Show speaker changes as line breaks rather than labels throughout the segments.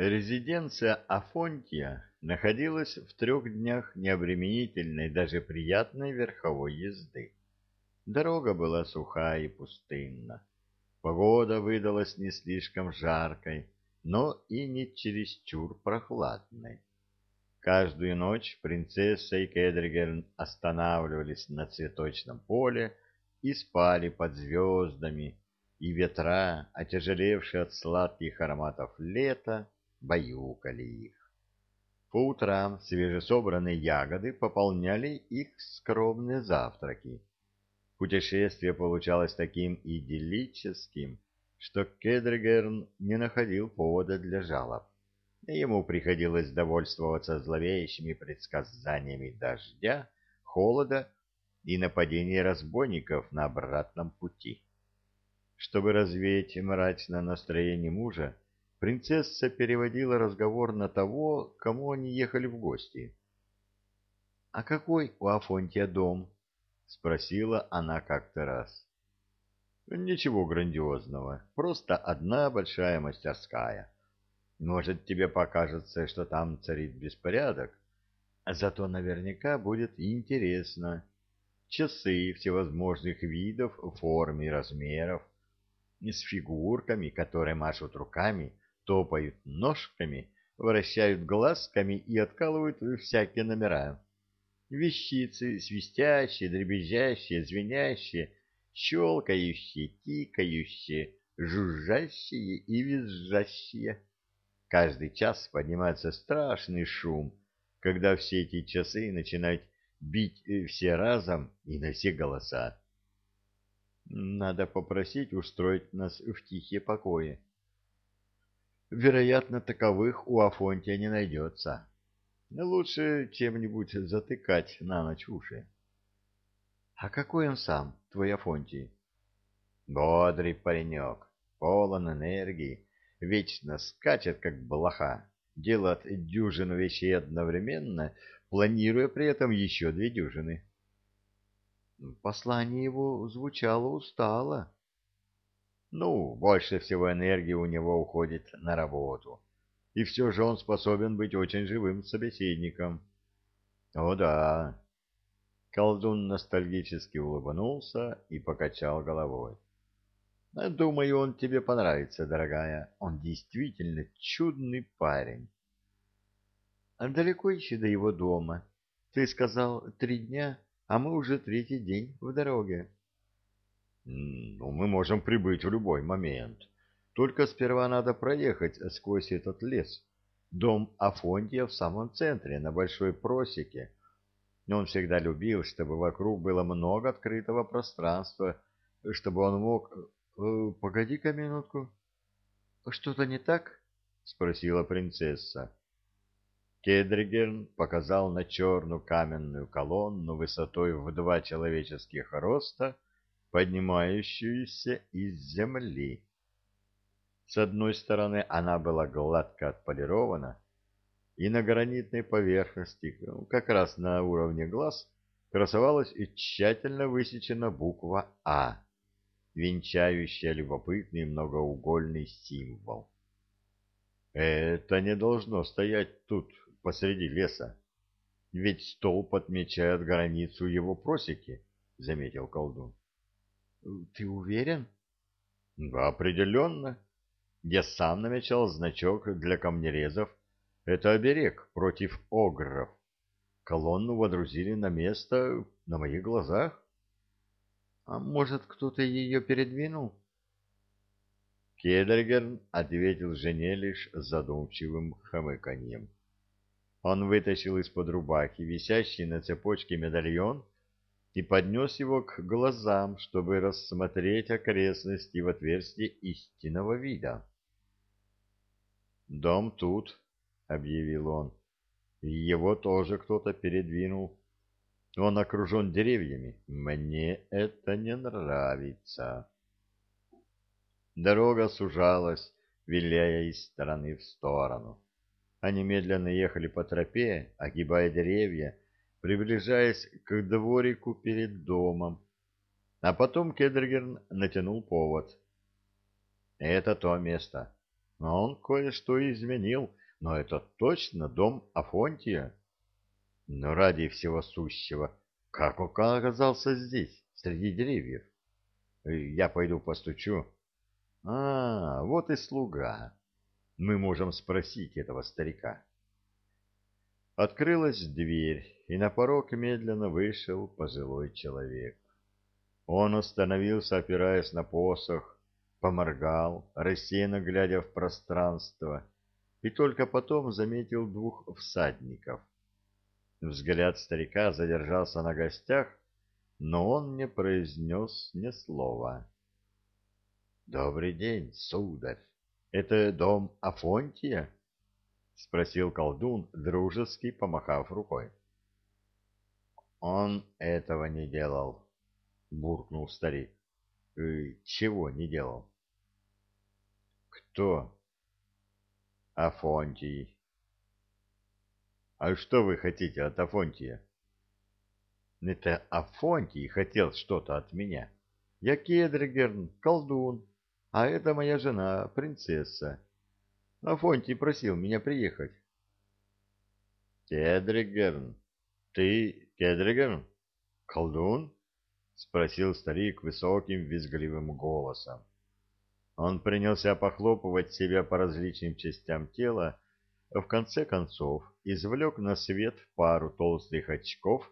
Резиденция Афонтия находилась в трех днях необременительной, даже приятной верховой езды. Дорога была сухая и пустынна. Погода выдалась не слишком жаркой, но и не чересчур прохладной. Каждую ночь принцесса и Кедригерн останавливались на цветочном поле и спали под звездами, и ветра, отяжелевшие от сладких ароматов лета, баюкали их. По утрам свежесобранные ягоды пополняли их скромные завтраки. Путешествие получалось таким идиллическим, что Кедригерн не находил повода для жалоб. Ему приходилось довольствоваться зловещими предсказаниями дождя, холода и нападения разбойников на обратном пути. Чтобы развеять мрачное настроение мужа, принцесса переводила разговор на того, кому они ехали в гости. — А какой у Афонтия дом? — спросила она как-то раз. — Ничего грандиозного, просто одна большая мастерская. Может, тебе покажется, что там царит беспорядок, зато наверняка будет интересно. Часы всевозможных видов, форм и размеров, с фигурками, которые машут руками, топают ножками, вращают глазками и откалывают всякие номера. Вещицы свистящие, дребезжащие, звенящие, щелкающие, тикающие, жужжащие и визжащие. Каждый час поднимается страшный шум, когда все эти часы начинают бить э, все разом и на все голоса. Надо попросить устроить нас в тихие покои. Вероятно, таковых у Афонтия не найдется. Лучше чем-нибудь затыкать на ночь уши. А какой он сам, твой Афонтий? Бодрый паренек, полон энергии, вечно скачет, как блоха, делает дюжину вещей одновременно, планируя при этом еще две дюжины. Послание его звучало устало. Ну, больше всего энергии у него уходит на работу. И все же он способен быть очень живым собеседником. О да. Колдун ностальгически улыбнулся и покачал головой. Думаю, он тебе понравится, дорогая. Он действительно чудный парень. А далеко еще до его дома? Ты сказал три дня, а мы уже третий день в дороге. Ну, мы можем прибыть в любой момент. Только сперва надо проехать сквозь этот лес. Дом Афонтия в самом центре, на большой просеке. Он всегда любил, чтобы вокруг было много открытого пространства, чтобы он мог... Э, погоди-ка минутку. Что-то не так? Спросила принцесса. Кедригерн показал на черную каменную колонну высотой в два человеческих роста, поднимающуюся из земли. С одной стороны она была гладко отполирована, и на гранитной поверхности, как раз на уровне глаз, красовалась и тщательно высечена буква «А», венчающая любопытный многоугольный символ. Это не должно стоять тут, посреди леса, ведь столб отмечает границу его просеки, — заметил колдун. — Ты уверен? — Да, определенно. Я сам намечал значок для камнерезов. Это оберег против огров. Колонну водрузили на место на моих глазах. — А может, кто-то ее передвинул? Кедергерн ответил жене лишь задумчивым хмыканьем. Он вытащил из-под рубахи висящий на цепочке медальон и поднес его к глазам, чтобы рассмотреть окрестности в отверстие истинного вида. «Дом тут», — объявил он, — «его тоже кто-то передвинул. Он окружен деревьями. Мне это не нравится». Дорога сужалась, виляя из стороны в сторону. Они медленно ехали по тропе, огибая деревья, приближаясь к дворику перед домом. А потом Кедригерн натянул повод. «Это то место. Он кое-что изменил, но это точно дом Афонтия. Но ради всего сущего, как он оказался здесь, среди деревьев? Я пойду постучу. А, вот и слуга. Мы можем спросить этого старика. Открылась дверь, и на порог медленно вышел пожилой человек. Он остановился, опираясь на посох, поморгал, рассеянно глядя в пространство, и только потом заметил двух всадников. Взгляд старика задержался на гостях, но он не произнес ни слова. — Добрый день, сударь. Это дом Афонтия? — спросил колдун, дружески помахав рукой. — Он этого не делал, — буркнул старик. «Э, — Чего не делал? — Кто? — Афонтий. — А что вы хотите от Афонтия? — Это Афонтий хотел что-то от меня. Я Кедригерн, колдун, а это моя жена, принцесса. Афонтий просил меня приехать. Кедригерн? Ты Кедригерн? Колдун? Спросил старик высоким визгливым голосом. Он принялся похлопывать себя по различным частям тела, в конце концов извлек на свет пару толстых очков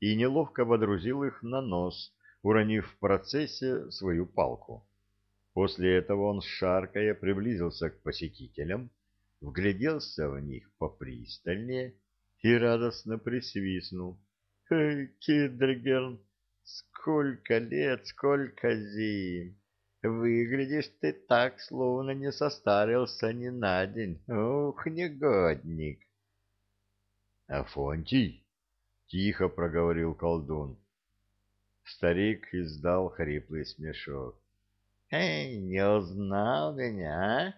и неловко водрузил их на нос, уронив в процессе свою палку. После этого он, шаркая, приблизился к посетителям, вгляделся в них попристальнее и радостно присвистнул. «Эй, Кидригерн, сколько лет, сколько зим! Выглядишь ты так, словно не состарился ни на день. Ух, негодник!» «Афонтий!» — тихо проговорил колдун. Старик издал хриплый смешок. Эй, не узнал меня, а?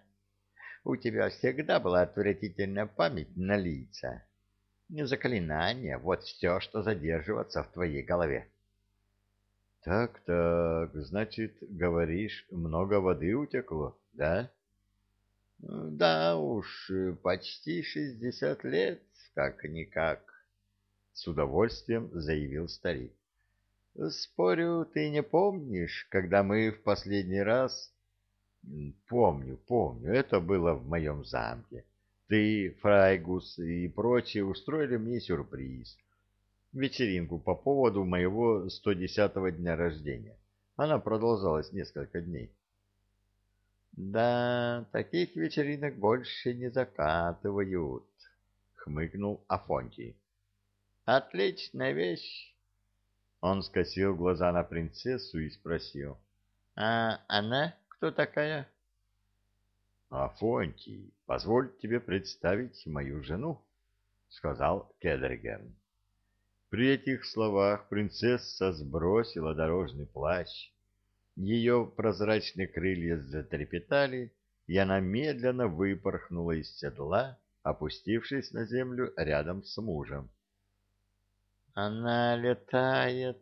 У тебя всегда была отвратительная память на лица. Заклинание, вот все, что задерживаться в твоей голове. Так-так, значит, говоришь, много воды утекло, да? Да уж, почти шестьдесят лет, как-никак, с удовольствием заявил старик. Спорю, ты не помнишь, когда мы в последний раз... Помню, помню, это было в моем замке. Ты, Фрайгус и прочие устроили мне сюрприз. Вечеринку по поводу моего 110-го дня рождения. Она продолжалась несколько дней. Да, таких вечеринок больше не закатывают, хмыкнул Афонтий. Отличная вещь. Он скосил глаза на принцессу и спросил. — А она кто такая? — Афонтий, позволь тебе представить мою жену, — сказал Кедригерн. При этих словах принцесса сбросила дорожный плащ. Ее прозрачные крылья затрепетали, и она медленно выпорхнула из седла, опустившись на землю рядом с мужем. Она летает,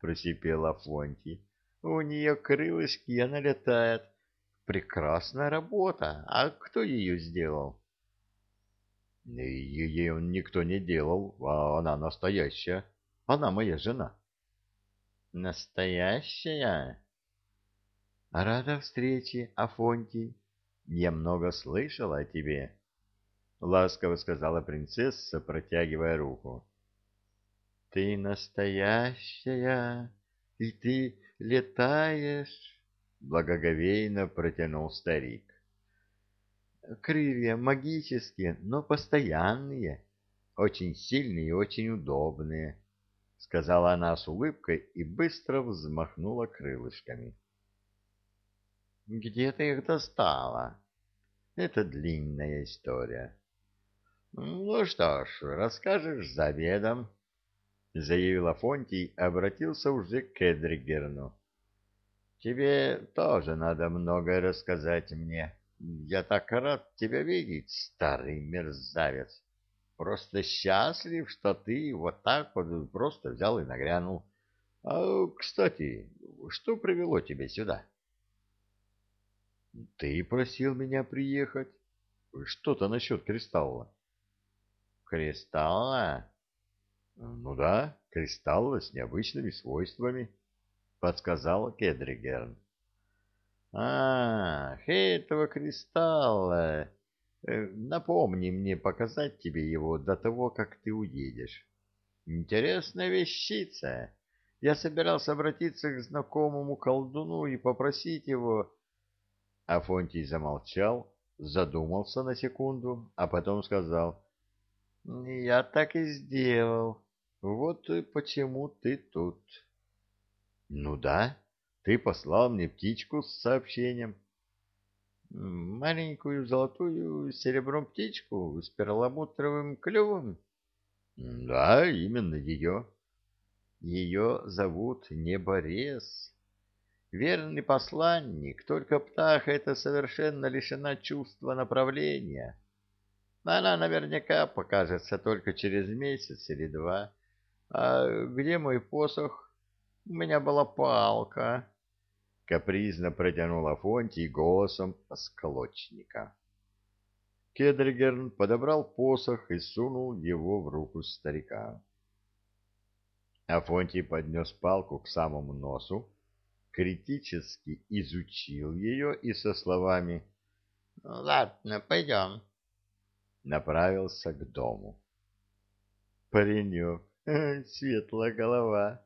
просипел Афонтий. У нее крылышки, она летает. Прекрасная работа. А кто ее сделал? Ее никто не делал, а она настоящая. Она моя жена. Настоящая? Рада встрече, Афонтий. Я много слышала о тебе. Ласково сказала принцесса, протягивая руку. Ты настоящая, и ты летаешь, благоговейно протянул старик. Крылья магические, но постоянные, очень сильные и очень удобные, сказала она с улыбкой и быстро взмахнула крылышками. Где ты их достала? Это длинная история. Ну что ж, расскажешь за обедом. — заявил Афонтий, обратился уже к Эдригерну. — Тебе тоже надо многое рассказать мне. Я так рад тебя видеть, старый мерзавец. Просто счастлив, что ты вот так вот просто взял и нагрянул. А, кстати, что привело тебя сюда? —— Ты просил меня приехать. Что-то насчет кристалла. — Кристалла? — Ну да, кристалла с необычными свойствами, — подсказал Кедригерн. — А, этого кристалла. Э, напомни мне показать тебе его до того, как ты уедешь. Интересная вещица. Я собирался обратиться к знакомому колдуну и попросить его... Афонтий замолчал, задумался на секунду, а потом сказал, «Я так и сделал. Вот почему ты тут». «Ну да, ты послал мне птичку с сообщением». «Маленькую золотую серебром птичку с перламутровым клювом?» «Да, именно ее». «Ее зовут Неборез». Верный посланник, только птаха эта совершенно лишена чувства направления. Она наверняка покажется только через месяц или два. А где мой посох? У меня была палка. Капризно протянул Афонтий голосом сколочника. Кедригерн подобрал посох и сунул его в руку старика. Афонтий поднес палку к самому носу, критически изучил ее и со словами «Ладно, пойдем», направился к дому. «Паренек, светлая голова», —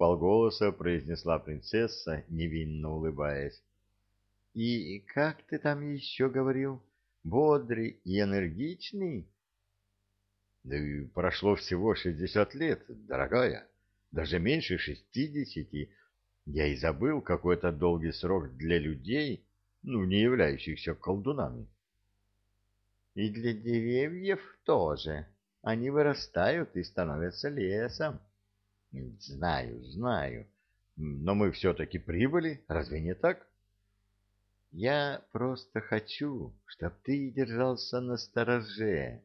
вполголоса произнесла принцесса, невинно улыбаясь. «И как ты там еще говорил, бодрый и энергичный?» «Да и прошло всего шестьдесят лет, дорогая, даже меньше шестидесяти, я и забыл какой-то долгий срок для людей, ну, не являющихся колдунами. И для деревьев тоже. Они вырастают и становятся лесом. Знаю, знаю. Но мы все-таки прибыли, разве не так? Я просто хочу, чтоб ты держался на стороже.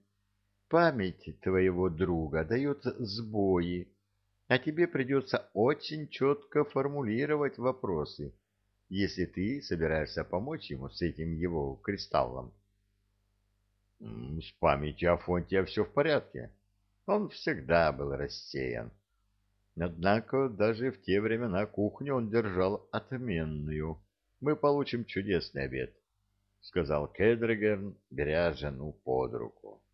Память твоего друга дает сбои, а тебе придется очень четко формулировать вопросы, если ты собираешься помочь ему с этим его кристаллом. С памятью Афонтия все в порядке. Он всегда был рассеян. Однако даже в те времена кухню он держал отменную. Мы получим чудесный обед, — сказал Кедригерн, беря жену под руку.